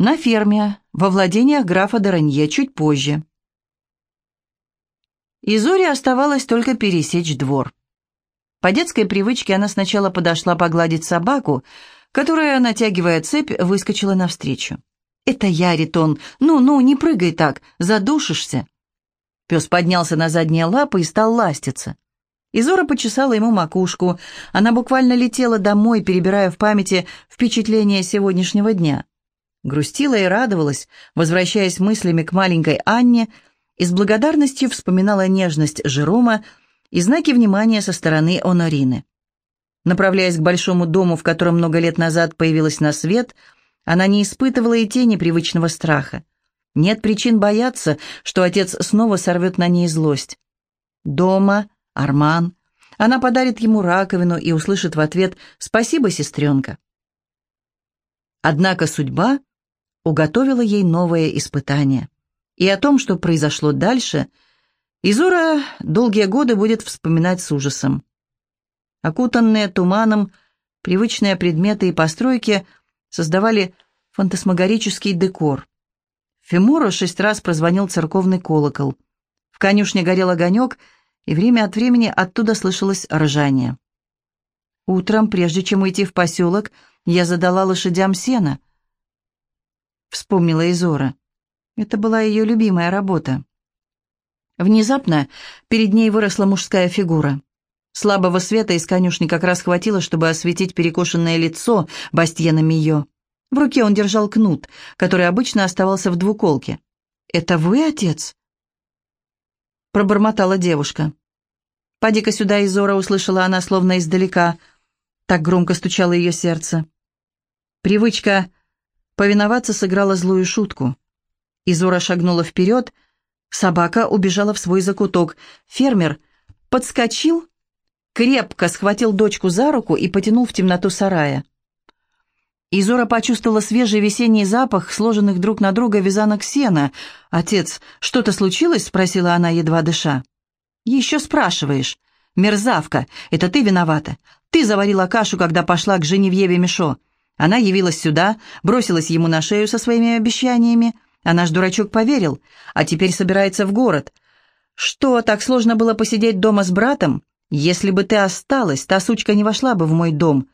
На ферме, во владениях графа Доранье, чуть позже. И Зоре оставалось только пересечь двор. По детской привычке она сначала подошла погладить собаку, которая, натягивая цепь, выскочила навстречу. «Это я, Ритон. Ну-ну, не прыгай так, задушишься». Пес поднялся на задние лапы и стал ластиться. Изора почесала ему макушку. Она буквально летела домой, перебирая в памяти впечатления сегодняшнего дня. Грустила и радовалась, возвращаясь мыслями к маленькой Анне, и с благодарностью вспоминала нежность Жерома и знаки внимания со стороны Онорины. Направляясь к большому дому, в котором много лет назад появилась на свет, она не испытывала и тени привычного страха. Нет причин бояться, что отец снова сорвет на ней злость. Дома, Арман. Она подарит ему раковину и услышит в ответ «Спасибо, сестренка». Однако судьба уготовила ей новое испытание. И о том, что произошло дальше, Изора долгие годы будет вспоминать с ужасом. Окутанные туманом, привычные предметы и постройки создавали фантасмагорический декор. Фемура шесть раз прозвонил церковный колокол. В конюшне горел огонек, и время от времени оттуда слышалось ржание. Утром, прежде чем уйти в поселок, я задала лошадям сена. Вспомнила Изора. Это была ее любимая работа. Внезапно перед ней выросла мужская фигура. Слабого света из конюшни как раз хватило, чтобы осветить перекошенное лицо Бастьена Мио. В руке он держал кнут, который обычно оставался в двуколке. «Это вы, отец?» Пробормотала девушка. «Поди-ка сюда, Изора», — услышала она словно издалека. Так громко стучало ее сердце. Привычка повиноваться сыграла злую шутку. Изора шагнула вперед, собака убежала в свой закуток. Фермер подскочил крепко схватил дочку за руку и потянул в темноту сарая. Изора почувствовала свежий весенний запах, сложенных друг на друга вязанок сена. «Отец, что-то случилось?» — спросила она, едва дыша. «Еще спрашиваешь. Мерзавка, это ты виновата. Ты заварила кашу, когда пошла к Женевьеве Мишо. Она явилась сюда, бросилась ему на шею со своими обещаниями, а наш дурачок поверил, а теперь собирается в город. Что, так сложно было посидеть дома с братом? Если бы ты осталась, та сучка не вошла бы в мой дом.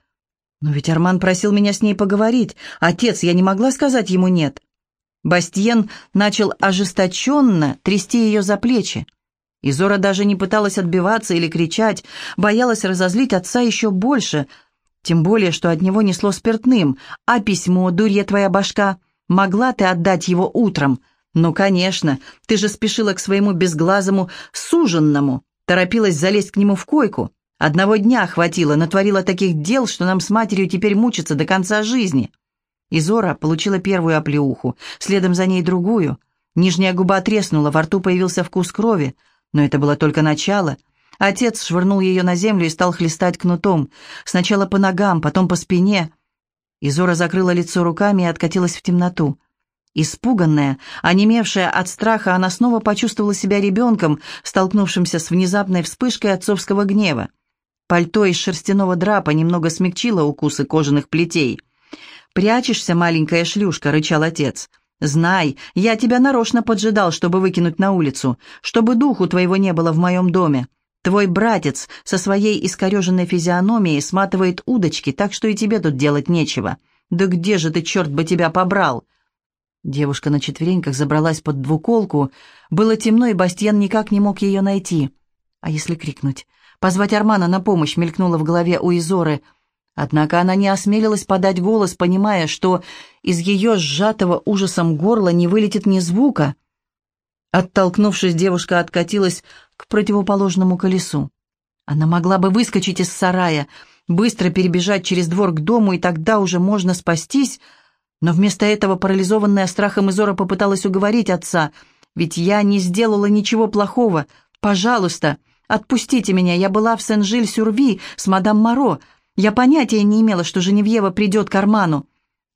Но ведь Арман просил меня с ней поговорить. Отец, я не могла сказать ему «нет». Бастиен начал ожесточенно трясти ее за плечи. Изора даже не пыталась отбиваться или кричать, боялась разозлить отца еще больше, тем более, что от него несло спиртным. «А письмо, дурья твоя башка, могла ты отдать его утром?» «Ну, конечно, ты же спешила к своему безглазому суженному торопилась залезть к нему в койку. Одного дня хватило, натворила таких дел, что нам с матерью теперь мучиться до конца жизни. Изора получила первую оплеуху, следом за ней другую. Нижняя губа треснула, во рту появился вкус крови, но это было только начало. Отец швырнул ее на землю и стал хлестать кнутом, сначала по ногам, потом по спине. Изора закрыла лицо руками и откатилась в темноту. Испуганная, онемевшая от страха, она снова почувствовала себя ребенком, столкнувшимся с внезапной вспышкой отцовского гнева. Пальто из шерстяного драпа немного смягчило укусы кожаных плетей. «Прячешься, маленькая шлюшка», — рычал отец. «Знай, я тебя нарочно поджидал, чтобы выкинуть на улицу, чтобы духу твоего не было в моем доме. Твой братец со своей искореженной физиономией сматывает удочки, так что и тебе тут делать нечего. Да где же ты, черт бы тебя побрал?» Девушка на четвереньках забралась под двуколку. Было темно, и Бастьян никак не мог ее найти. А если крикнуть? Позвать Армана на помощь мелькнуло в голове у Изоры. Однако она не осмелилась подать голос, понимая, что из ее сжатого ужасом горла не вылетит ни звука. Оттолкнувшись, девушка откатилась к противоположному колесу. Она могла бы выскочить из сарая, быстро перебежать через двор к дому, и тогда уже можно спастись, но вместо этого парализованная страхом Изора попыталась уговорить отца. «Ведь я не сделала ничего плохого. Пожалуйста, отпустите меня. Я была в Сен-Жиль-Сюрви с мадам Моро. Я понятия не имела, что Женевьева придет к Арману».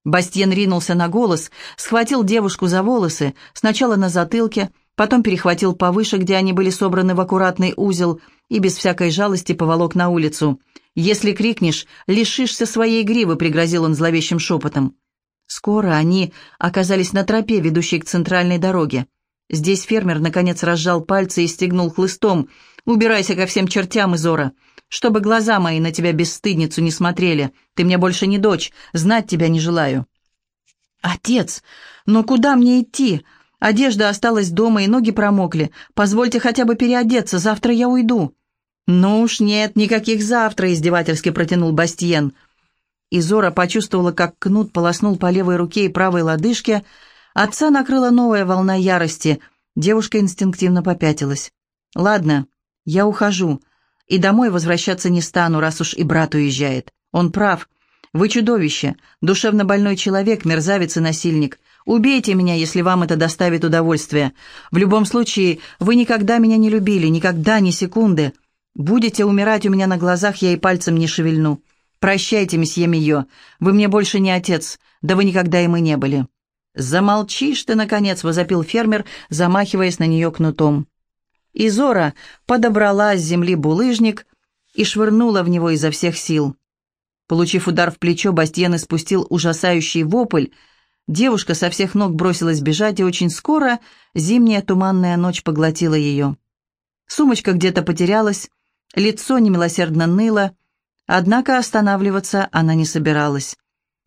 Бастьен ринулся на голос, схватил девушку за волосы, сначала на затылке, потом перехватил повыше, где они были собраны в аккуратный узел, и без всякой жалости поволок на улицу. «Если крикнешь, лишишься своей гривы», — пригрозил он зловещим шепотом. Скоро они оказались на тропе, ведущей к центральной дороге. Здесь фермер, наконец, разжал пальцы и стегнул хлыстом. «Убирайся ко всем чертям, Изора, чтобы глаза мои на тебя бесстыдницу не смотрели. Ты мне больше не дочь, знать тебя не желаю». «Отец, но куда мне идти? Одежда осталась дома, и ноги промокли. Позвольте хотя бы переодеться, завтра я уйду». «Ну уж нет, никаких завтра», — издевательски протянул Бастиен. Изора почувствовала, как кнут полоснул по левой руке и правой лодыжке. Отца накрыла новая волна ярости. Девушка инстинктивно попятилась. «Ладно, я ухожу. И домой возвращаться не стану, раз уж и брат уезжает. Он прав. Вы чудовище, душевно больной человек, мерзавец и насильник. Убейте меня, если вам это доставит удовольствие. В любом случае, вы никогда меня не любили, никогда, ни секунды. Будете умирать у меня на глазах, я и пальцем не шевельну. «Прощайте, месье Мио, вы мне больше не отец, да вы никогда и мы не были». «Замолчишь ты, наконец!» — возопил фермер, замахиваясь на нее кнутом. Изора подобрала с земли булыжник и швырнула в него изо всех сил. Получив удар в плечо, Бастьен испустил ужасающий вопль. Девушка со всех ног бросилась бежать, и очень скоро зимняя туманная ночь поглотила ее. Сумочка где-то потерялась, лицо немилосердно ныло, Однако останавливаться она не собиралась.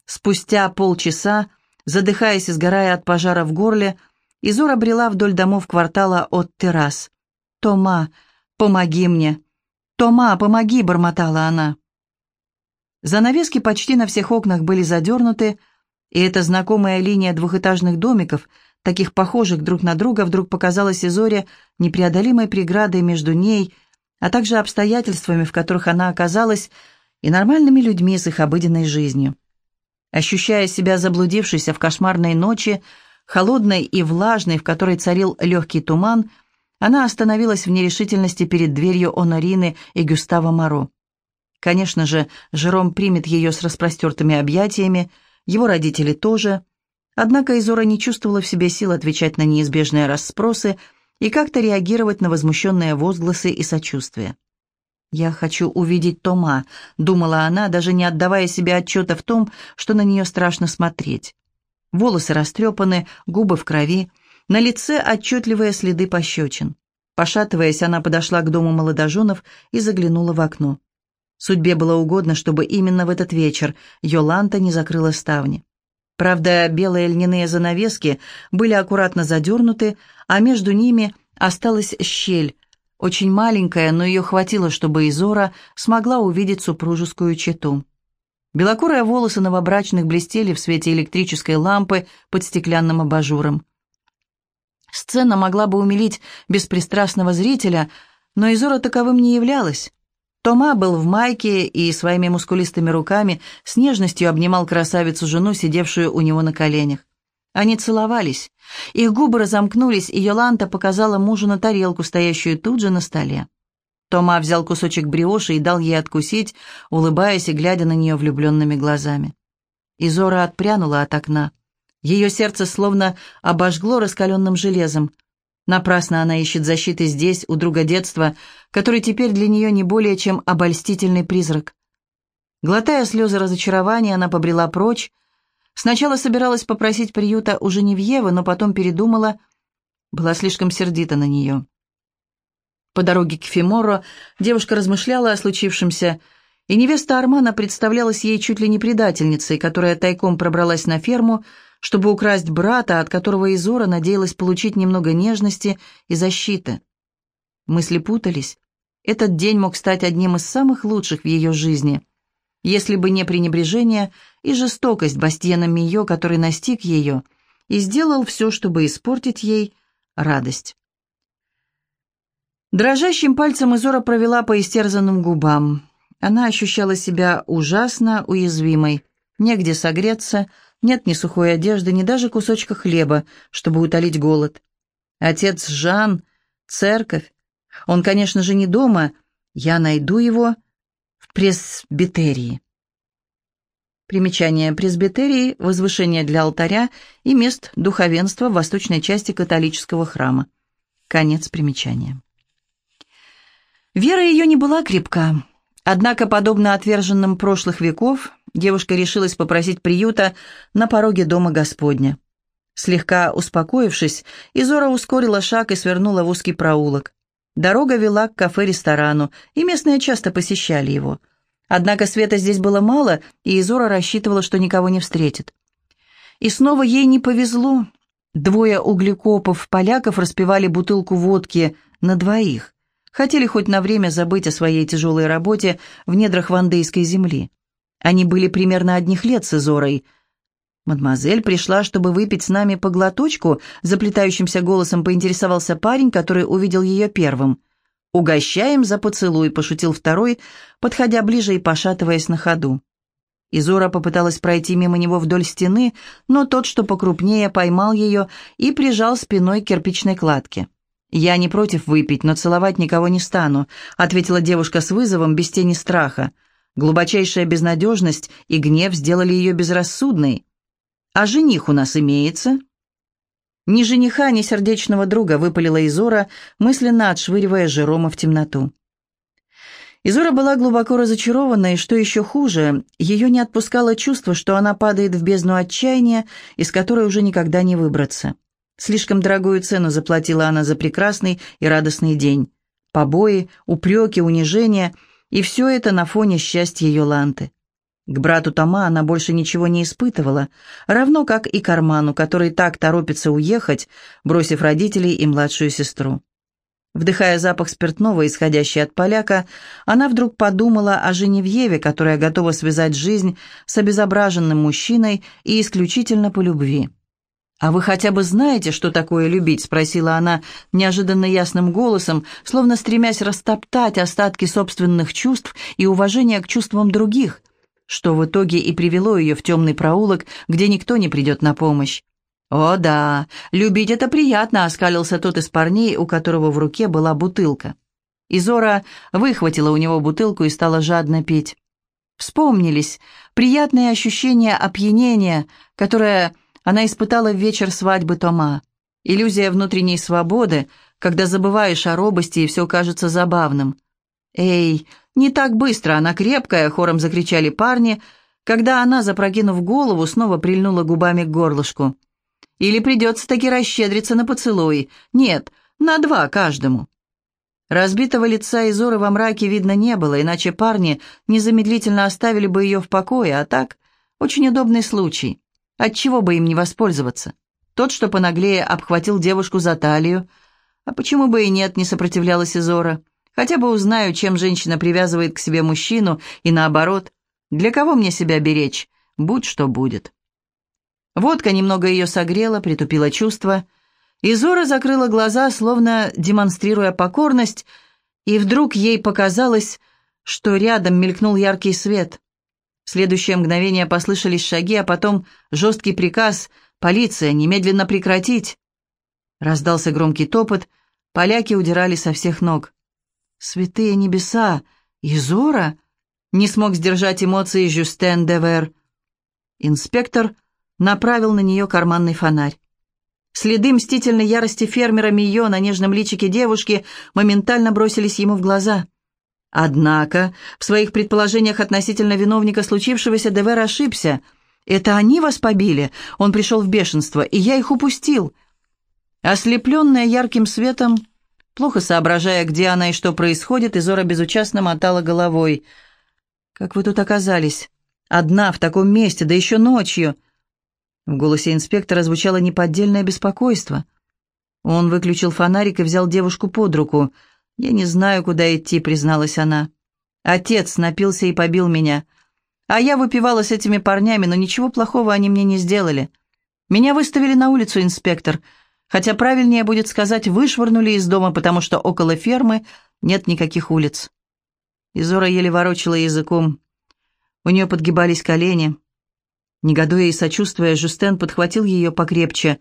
Спустя полчаса, задыхаясь и сгорая от пожара в горле, Изора брела вдоль домов квартала от террас. «Тома, помоги мне! Тома, помоги!» — бормотала она. Занавески почти на всех окнах были задернуты, и эта знакомая линия двухэтажных домиков, таких похожих друг на друга, вдруг показалась Изоре непреодолимой преградой между ней, а также обстоятельствами, в которых она оказалась, и нормальными людьми с их обыденной жизнью. Ощущая себя заблудившейся в кошмарной ночи, холодной и влажной, в которой царил легкий туман, она остановилась в нерешительности перед дверью Онорины и Гюстава Моро. Конечно же, Жером примет ее с распростертыми объятиями, его родители тоже. Однако Изора не чувствовала в себе сил отвечать на неизбежные расспросы и как-то реагировать на возмущенные возгласы и сочувствие. «Я хочу увидеть Тома», — думала она, даже не отдавая себе отчета в том, что на нее страшно смотреть. Волосы растрепаны, губы в крови, на лице отчетливые следы пощечин. Пошатываясь, она подошла к дому молодоженов и заглянула в окно. Судьбе было угодно, чтобы именно в этот вечер Йоланта не закрыла ставни. Правда, белые льняные занавески были аккуратно задернуты, а между ними осталась щель, очень маленькая, но ее хватило, чтобы Изора смогла увидеть супружескую чету. Белокурые волосы новобрачных блестели в свете электрической лампы под стеклянным абажуром. Сцена могла бы умилить беспристрастного зрителя, но Изора таковым не являлась. Тома был в майке и своими мускулистыми руками с нежностью обнимал красавицу-жену, сидевшую у него на коленях. Они целовались. Их губы разомкнулись, и Йоланта показала мужу на тарелку, стоящую тут же на столе. Тома взял кусочек бриоши и дал ей откусить, улыбаясь и глядя на нее влюбленными глазами. Изора отпрянула от окна. Ее сердце словно обожгло раскаленным железом. Напрасно она ищет защиты здесь, у друга детства, который теперь для нее не более чем обольстительный призрак. Глотая слезы разочарования, она побрела прочь, Сначала собиралась попросить приюта у Женевьевы, но потом передумала, была слишком сердита на нее. По дороге к Фиморо девушка размышляла о случившемся, и невеста Армана представлялась ей чуть ли не предательницей, которая тайком пробралась на ферму, чтобы украсть брата, от которого Изора надеялась получить немного нежности и защиты. Мысли путались. Этот день мог стать одним из самых лучших в ее жизни если бы не пренебрежение и жестокость Бастьена Мио, который настиг ее и сделал все, чтобы испортить ей радость. Дрожащим пальцем Изора провела по истерзанным губам. Она ощущала себя ужасно уязвимой. Негде согреться, нет ни сухой одежды, ни даже кусочка хлеба, чтобы утолить голод. Отец Жан, церковь. Он, конечно же, не дома. Я найду его пресбитерии. Примечание пресбитерии – возвышение для алтаря и мест духовенства в восточной части католического храма. Конец примечания. Вера ее не была крепка. Однако, подобно отверженным прошлых веков, девушка решилась попросить приюта на пороге дома Господня. Слегка успокоившись, Изора ускорила шаг и свернула в узкий проулок. Дорога вела к кафе-ресторану, и местные часто посещали его. Однако света здесь было мало, и Изора рассчитывала, что никого не встретит. И снова ей не повезло. Двое углекопов-поляков распивали бутылку водки на двоих. Хотели хоть на время забыть о своей тяжелой работе в недрах вандейской земли. Они были примерно одних лет с Изорой – «Мадемуазель пришла, чтобы выпить с нами по глоточку», заплетающимся голосом поинтересовался парень, который увидел ее первым. «Угощаем за поцелуй», — пошутил второй, подходя ближе и пошатываясь на ходу. Изора попыталась пройти мимо него вдоль стены, но тот, что покрупнее, поймал ее и прижал спиной к кирпичной кладке. «Я не против выпить, но целовать никого не стану», — ответила девушка с вызовом, без тени страха. Глубочайшая безнадежность и гнев сделали ее безрассудной. «А жених у нас имеется?» Ни жениха, ни сердечного друга выпалила Изора, мысленно отшвыривая Жерома в темноту. Изора была глубоко разочарована, и, что еще хуже, ее не отпускало чувство, что она падает в бездну отчаяния, из которой уже никогда не выбраться. Слишком дорогую цену заплатила она за прекрасный и радостный день. Побои, упреки, унижения, и все это на фоне счастья Йоланты. К брату Тома она больше ничего не испытывала, равно как и к Арману, который так торопится уехать, бросив родителей и младшую сестру. Вдыхая запах спиртного, исходящий от поляка, она вдруг подумала о Женевьеве, которая готова связать жизнь с обезображенным мужчиной и исключительно по любви. «А вы хотя бы знаете, что такое любить?» — спросила она неожиданно ясным голосом, словно стремясь растоптать остатки собственных чувств и уважения к чувствам других — что в итоге и привело ее в темный проулок, где никто не придет на помощь. «О да, любить это приятно», — оскалился тот из парней, у которого в руке была бутылка. Изора выхватила у него бутылку и стала жадно пить. Вспомнились приятные ощущения опьянения, которое она испытала в вечер свадьбы Тома. Иллюзия внутренней свободы, когда забываешь о робости и все кажется забавным. «Эй, «Не так быстро, она крепкая!» — хором закричали парни, когда она, запрокинув голову, снова прильнула губами к горлышку. «Или придется таки расщедриться на поцелуй. Нет, на два каждому». Разбитого лица Изоры во мраке видно не было, иначе парни незамедлительно оставили бы ее в покое, а так очень удобный случай. Отчего бы им не воспользоваться? Тот, что понаглее обхватил девушку за талию. А почему бы и нет, не сопротивлялась Изора. Хотя бы узнаю, чем женщина привязывает к себе мужчину, и наоборот. Для кого мне себя беречь? Будь что будет. Водка немного ее согрела, притупила чувства. И Зора закрыла глаза, словно демонстрируя покорность, и вдруг ей показалось, что рядом мелькнул яркий свет. В следующее мгновение послышались шаги, а потом жесткий приказ «Полиция, немедленно прекратить!» Раздался громкий топот, поляки удирали со всех ног. Святые небеса! Изора? Не смог сдержать эмоции Жюстен Девер. Инспектор направил на нее карманный фонарь. Следы мстительной ярости фермера Мио на нежном личике девушки моментально бросились ему в глаза. Однако в своих предположениях относительно виновника случившегося Девер ошибся. «Это они вас побили?» Он пришел в бешенство, и я их упустил. Ослепленная ярким светом, Плохо соображая, где она и что происходит, Изора безучастно мотала головой. «Как вы тут оказались? Одна, в таком месте, да еще ночью!» В голосе инспектора звучало неподдельное беспокойство. Он выключил фонарик и взял девушку под руку. «Я не знаю, куда идти», — призналась она. «Отец напился и побил меня. А я выпивала с этими парнями, но ничего плохого они мне не сделали. Меня выставили на улицу, инспектор. Хотя правильнее будет сказать, вышвырнули из дома, потому что около фермы нет никаких улиц. Изора еле ворочала языком. У нее подгибались колени. Негодуя и сочувствуя, Жустен подхватил ее покрепче.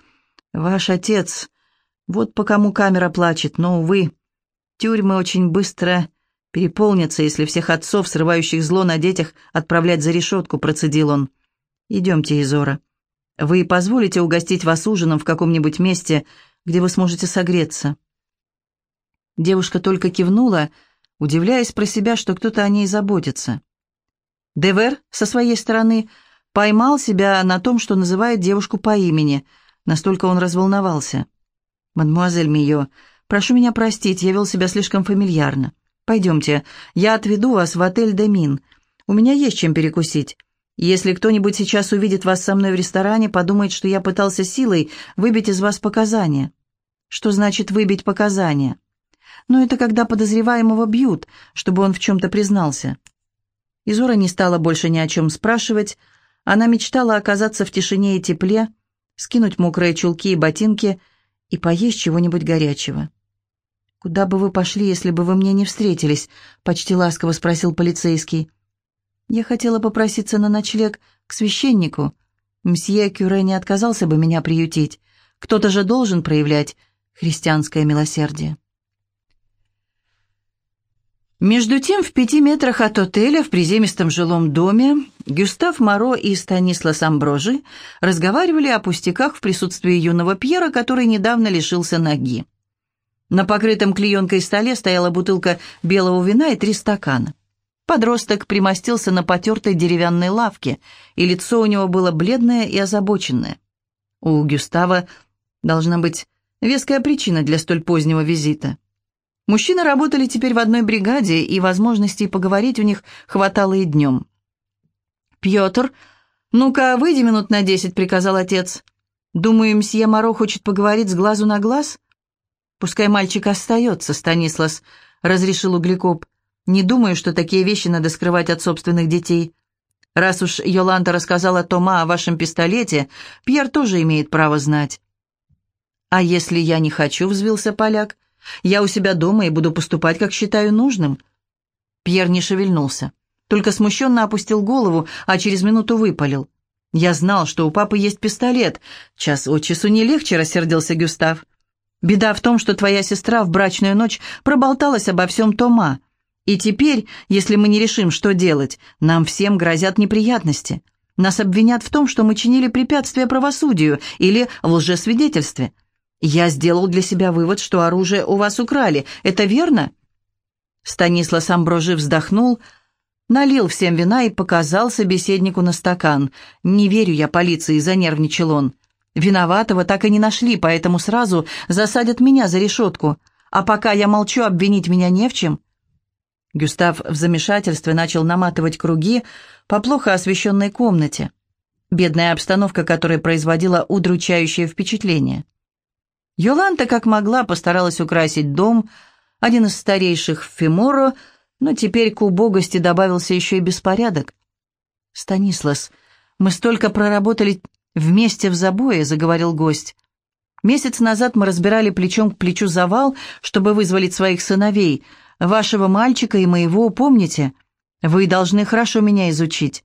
«Ваш отец. Вот по кому камера плачет, но, увы, тюрьмы очень быстро переполнятся, если всех отцов, срывающих зло на детях, отправлять за решетку», — процедил он. «Идемте, Изора». Вы позволите угостить вас ужином в каком-нибудь месте, где вы сможете согреться?» Девушка только кивнула, удивляясь про себя, что кто-то о ней заботится. Девер, со своей стороны, поймал себя на том, что называет девушку по имени. Настолько он разволновался. «Мадемуазель Мио, прошу меня простить, я вел себя слишком фамильярно. Пойдемте, я отведу вас в отель «Демин». У меня есть чем перекусить. Если кто-нибудь сейчас увидит вас со мной в ресторане, подумает, что я пытался силой выбить из вас показания». «Что значит выбить показания?» «Ну, это когда подозреваемого бьют, чтобы он в чем-то признался». Изора не стала больше ни о чем спрашивать. Она мечтала оказаться в тишине и тепле, скинуть мокрые чулки и ботинки и поесть чего-нибудь горячего. «Куда бы вы пошли, если бы вы мне не встретились?» — почти ласково спросил полицейский. «Я хотела попроситься на ночлег к священнику. Мсье Кюре не отказался бы меня приютить. Кто-то же должен проявлять христианское милосердие». Между тем, в пяти метрах от отеля в приземистом жилом доме Гюстав Моро и Станислас Амброжи разговаривали о пустяках в присутствии юного Пьера, который недавно лишился ноги. На покрытом клеенкой столе стояла бутылка белого вина и три стакана. Подросток примостился на потертой деревянной лавке, и лицо у него было бледное и озабоченное. У Гюстава должна быть веская причина для столь позднего визита. Мужчины работали теперь в одной бригаде, и возможностей поговорить у них хватало и днем. «Пьетр, ну-ка, выйди минут на десять», — приказал отец. «Думаю, мсье Моро хочет поговорить с глазу на глаз?» «Пускай мальчик остается, Станислас», — разрешил Углекоп. «Не думаю, что такие вещи надо скрывать от собственных детей. Раз уж Йоланта рассказала Тома о вашем пистолете, Пьер тоже имеет право знать». «А если я не хочу?» — взвился поляк. Я у себя дома и буду поступать, как считаю нужным». Пьер не шевельнулся, только смущенно опустил голову, а через минуту выпалил. «Я знал, что у папы есть пистолет. Час от часу не легче», — рассердился Гюстав. «Беда в том, что твоя сестра в брачную ночь проболталась обо всем Тома. И теперь, если мы не решим, что делать, нам всем грозят неприятности. Нас обвинят в том, что мы чинили препятствия правосудию или в лжесвидетельстве. «Я сделал для себя вывод, что оружие у вас украли. Это верно?» Станислав Амброжи вздохнул, налил всем вина и показал собеседнику на стакан. «Не верю я полиции», — занервничал он. «Виноватого так и не нашли, поэтому сразу засадят меня за решетку. А пока я молчу, обвинить меня не в чем». Гюстав в замешательстве начал наматывать круги по плохо освещенной комнате. Бедная обстановка, которая производила удручающее впечатление. Йоланта, как могла, постаралась украсить дом, один из старейших в Фиморо, но теперь к убогости добавился еще и беспорядок. «Станислас, мы столько проработали вместе в забое», — заговорил гость. «Месяц назад мы разбирали плечом к плечу завал, чтобы вызволить своих сыновей, вашего мальчика и моего, помните? Вы должны хорошо меня изучить.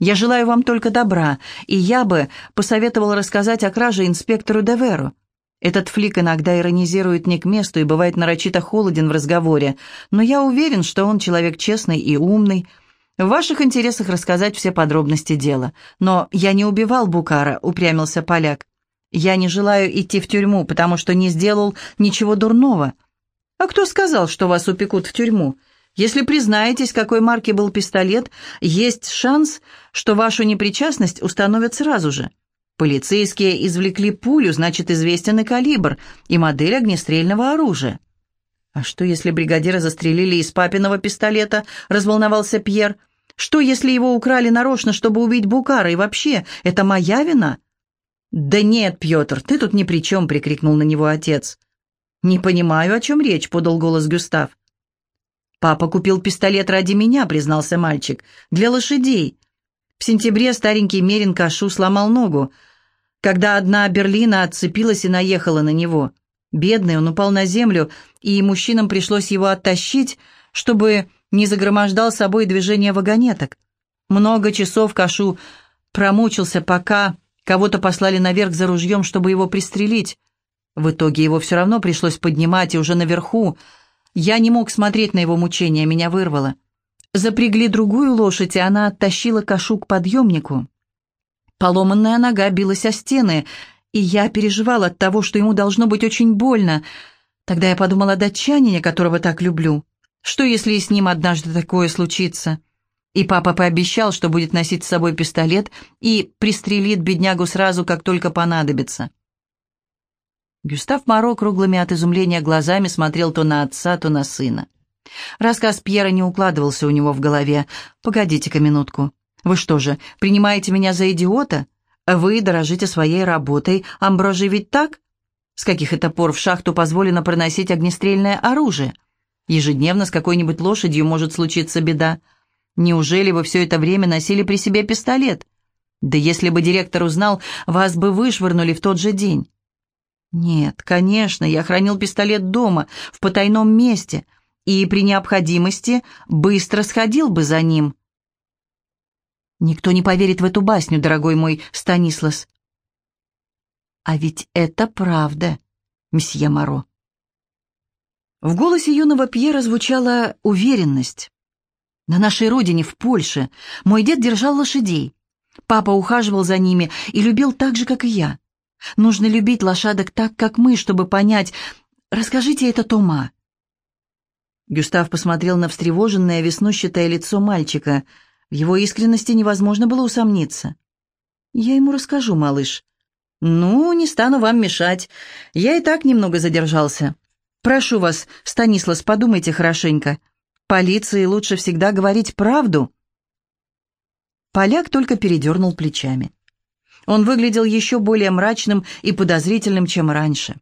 Я желаю вам только добра, и я бы посоветовал рассказать о краже инспектору Деверу. Этот флик иногда иронизирует не к месту и бывает нарочито холоден в разговоре, но я уверен, что он человек честный и умный. В ваших интересах рассказать все подробности дела. Но я не убивал Букара, упрямился поляк. Я не желаю идти в тюрьму, потому что не сделал ничего дурного. А кто сказал, что вас упекут в тюрьму? Если признаетесь, какой марки был пистолет, есть шанс, что вашу непричастность установят сразу же. Полицейские извлекли пулю, значит, известен и калибр, и модель огнестрельного оружия. «А что, если бригадира застрелили из папиного пистолета?» — разволновался Пьер. «Что, если его украли нарочно, чтобы убить Букара? И вообще, это моя вина?» «Да нет, Пьетр, ты тут ни при чем!» — прикрикнул на него отец. «Не понимаю, о чем речь», — подал голос Гюстав. «Папа купил пистолет ради меня», — признался мальчик, — «для лошадей. В сентябре старенький Мерин Кашу сломал ногу, когда одна Берлина отцепилась и наехала на него. Бедный, он упал на землю, и мужчинам пришлось его оттащить, чтобы не загромождал собой движение вагонеток. Много часов Кашу промучился, пока кого-то послали наверх за ружьем, чтобы его пристрелить. В итоге его все равно пришлось поднимать, и уже наверху. Я не мог смотреть на его мучения, меня вырвало. Запрягли другую лошадь, и она оттащила Кашу к подъемнику. Поломанная нога билась о стены, и я переживал от того, что ему должно быть очень больно. Тогда я подумала о датчанине, которого так люблю. Что, если и с ним однажды такое случится? И папа пообещал, что будет носить с собой пистолет и пристрелит беднягу сразу, как только понадобится. Гюстав Моро круглыми от изумления глазами смотрел то на отца, то на сына. Рассказ Пьера не укладывался у него в голове. «Погодите-ка минутку. Вы что же, принимаете меня за идиота? Вы дорожите своей работой. Амброжи ведь так? С каких это пор в шахту позволено проносить огнестрельное оружие? Ежедневно с какой-нибудь лошадью может случиться беда. Неужели вы все это время носили при себе пистолет? Да если бы директор узнал, вас бы вышвырнули в тот же день. Нет, конечно, я хранил пистолет дома, в потайном месте, и при необходимости быстро сходил бы за ним. Никто не поверит в эту басню, дорогой мой Станислас. А ведь это правда, месье Моро. В голосе юного Пьера звучала уверенность. На нашей родине, в Польше, мой дед держал лошадей. Папа ухаживал за ними и любил так же, как и я. Нужно любить лошадок так, как мы, чтобы понять. Расскажите это Тома. Гюстав посмотрел на встревоженное веснущатое лицо мальчика. В его искренности невозможно было усомниться. «Я ему расскажу, малыш». «Ну, не стану вам мешать. Я и так немного задержался. Прошу вас, Станислав, подумайте хорошенько. Полиции лучше всегда говорить правду». Поляк только передернул плечами. Он выглядел еще более мрачным и подозрительным, чем раньше.